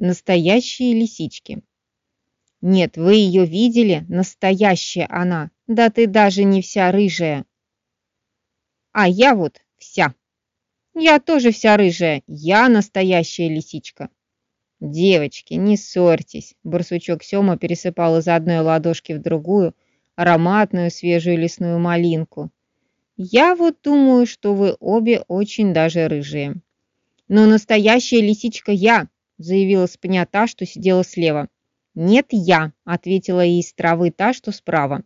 настоящие лисички. Нет, вы ее видели? Настоящая она. Да ты даже не вся рыжая. А я вот вся. Я тоже вся рыжая. Я настоящая лисичка. Девочки, не ссорьтесь. Барсучок Сёма пересыпал из одной ладошки в другую ароматную свежую лесную малинку. Я вот думаю, что вы обе очень даже рыжие. Но настоящая лисичка я, заявила с та, что сидела слева. «Нет, я», — ответила ей из травы та, что справа.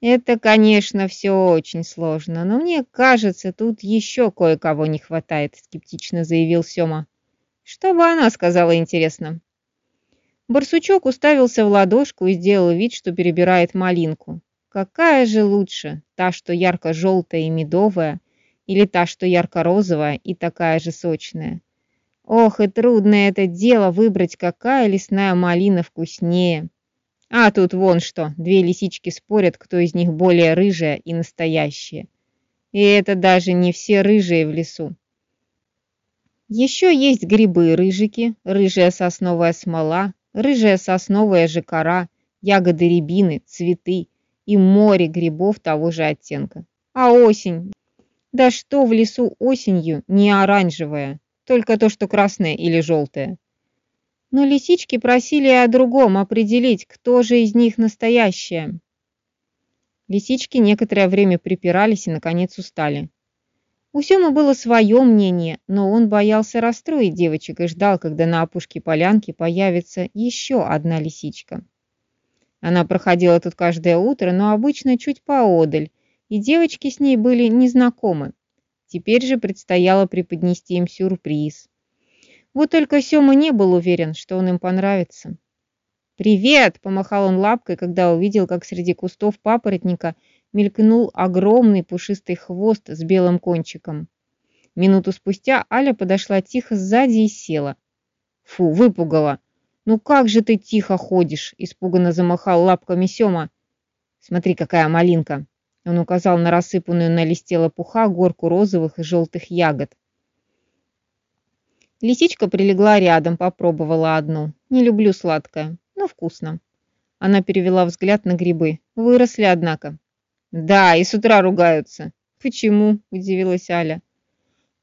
«Это, конечно, все очень сложно, но мне кажется, тут еще кое-кого не хватает», — скептично заявил Сема. «Что бы она сказала, интересно?» Барсучок уставился в ладошку и сделал вид, что перебирает малинку. Какая же лучше, та, что ярко-желтая и медовая, или та, что ярко-розовая и такая же сочная? Ох, и трудное это дело выбрать, какая лесная малина вкуснее. А тут вон что, две лисички спорят, кто из них более рыжая и настоящая. И это даже не все рыжие в лесу. Еще есть грибы-рыжики, рыжая сосновая смола, рыжая сосновая же кора, ягоды рябины, цветы и море грибов того же оттенка. А осень? Да что в лесу осенью не оранжевая? Только то, что красное или желтое. Но лисички просили о другом определить, кто же из них настоящая. Лисички некоторое время припирались и, наконец, устали. У Семы было свое мнение, но он боялся расстроить девочек и ждал, когда на опушке полянки появится еще одна лисичка. Она проходила тут каждое утро, но обычно чуть поодаль, и девочки с ней были незнакомы. Теперь же предстояло преподнести им сюрприз. Вот только Сёма не был уверен, что он им понравится. «Привет!» – помахал он лапкой, когда увидел, как среди кустов папоротника мелькнул огромный пушистый хвост с белым кончиком. Минуту спустя Аля подошла тихо сзади и села. «Фу, выпугала! Ну как же ты тихо ходишь?» – испуганно замахал лапками Сёма. «Смотри, какая малинка!» Он указал на рассыпанную на листе лопуха горку розовых и желтых ягод. Лисичка прилегла рядом, попробовала одну. Не люблю сладкое, но вкусно. Она перевела взгляд на грибы. Выросли, однако. Да, и с утра ругаются. Почему? Удивилась Аля.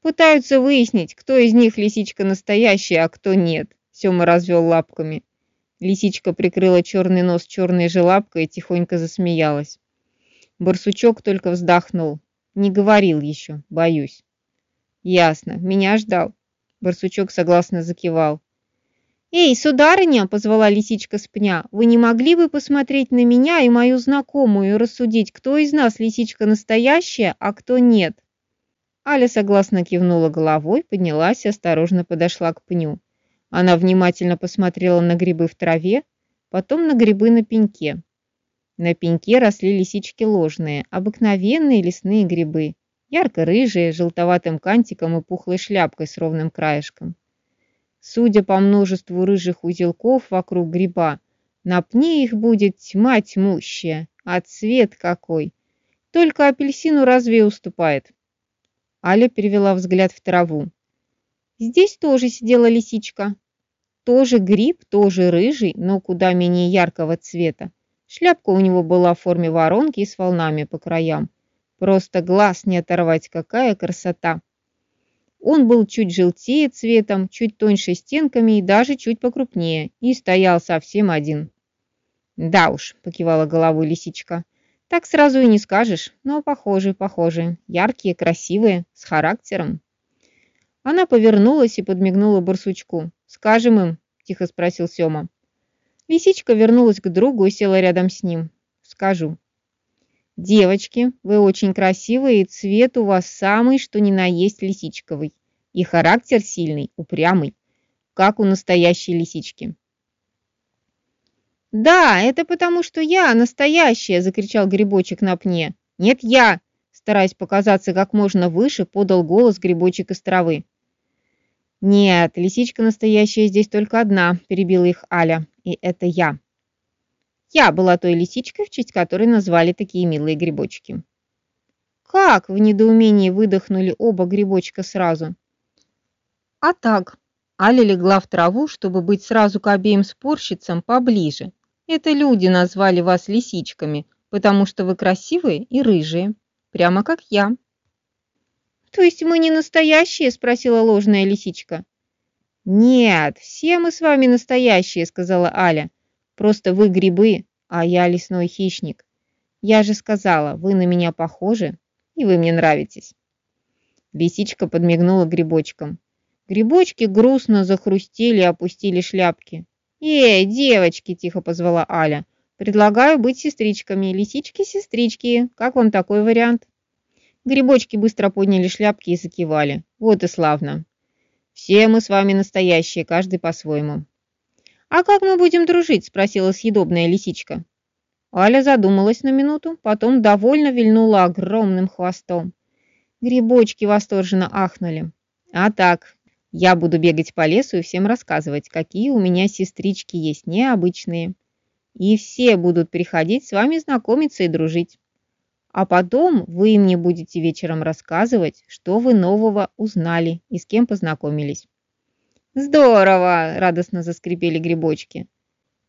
Пытаются выяснить, кто из них лисичка настоящая, а кто нет. Сема развел лапками. Лисичка прикрыла черный нос черной же лапкой и тихонько засмеялась. Барсучок только вздохнул. Не говорил еще, боюсь. Ясно, меня ждал. Барсучок согласно закивал. «Эй, сударыня!» — позвала лисичка с пня. «Вы не могли бы посмотреть на меня и мою знакомую и рассудить, кто из нас лисичка настоящая, а кто нет?» Аля согласно кивнула головой, поднялась и осторожно подошла к пню. Она внимательно посмотрела на грибы в траве, потом на грибы на пеньке. На пеньке росли лисички ложные, обыкновенные лесные грибы, ярко-рыжие, желтоватым кантиком и пухлой шляпкой с ровным краешком. Судя по множеству рыжих узелков вокруг гриба, на пне их будет тьма тьмущая, а цвет какой! Только апельсину разве уступает? Аля перевела взгляд в траву. Здесь тоже сидела лисичка. Тоже гриб, тоже рыжий, но куда менее яркого цвета. Шляпка у него была в форме воронки и с волнами по краям. Просто глаз не оторвать, какая красота! Он был чуть желтее цветом, чуть тоньше стенками и даже чуть покрупнее, и стоял совсем один. «Да уж», — покивала головой лисичка, — «так сразу и не скажешь, но похожи, похожи, яркие, красивые, с характером». Она повернулась и подмигнула барсучку. «Скажем им?» — тихо спросил Сёма. Лисичка вернулась к другу и села рядом с ним. Скажу. Девочки, вы очень красивые, и цвет у вас самый, что ни на есть лисичковый. И характер сильный, упрямый, как у настоящей лисички. «Да, это потому, что я настоящая!» – закричал грибочек на пне. «Нет, я!» – стараясь показаться как можно выше, подал голос грибочек из травы. «Нет, лисичка настоящая здесь только одна», – перебила их Аля и это я. Я была той лисичкой, в честь которой назвали такие милые грибочки. «Как?» – в недоумении выдохнули оба грибочка сразу. «А так, Аля легла в траву, чтобы быть сразу к обеим спорщицам поближе. Это люди назвали вас лисичками, потому что вы красивые и рыжие, прямо как я. То есть мы не настоящие? спросила ложная лисичка. Нет, все мы с вами настоящие, сказала Аля. Просто вы грибы, а я лесной хищник. Я же сказала, вы на меня похожи, и вы мне нравитесь. Лисичка подмигнула грибочкам. Грибочки грустно захрустели и опустили шляпки. «Эй, девочки!» – тихо позвала Аля. «Предлагаю быть сестричками. Лисички-сестрички. Как вам такой вариант?» Грибочки быстро подняли шляпки и закивали. «Вот и славно. Все мы с вами настоящие, каждый по-своему». «А как мы будем дружить?» – спросила съедобная лисичка. Аля задумалась на минуту, потом довольно вильнула огромным хвостом. Грибочки восторженно ахнули. «А так, я буду бегать по лесу и всем рассказывать, какие у меня сестрички есть необычные. И все будут приходить с вами знакомиться и дружить. А потом вы мне будете вечером рассказывать, что вы нового узнали и с кем познакомились. Здорово! Радостно заскрипели грибочки.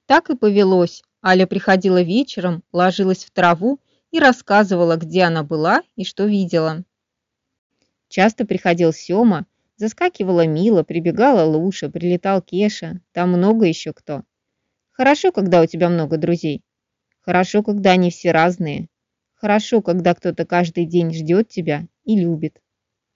Так и повелось. Аля приходила вечером, ложилась в траву и рассказывала, где она была и что видела. Часто приходил Сёма, Заскакивала Мила, прибегала Луша, прилетал Кеша, там много еще кто. Хорошо, когда у тебя много друзей. Хорошо, когда они все разные. Хорошо, когда кто-то каждый день ждет тебя и любит.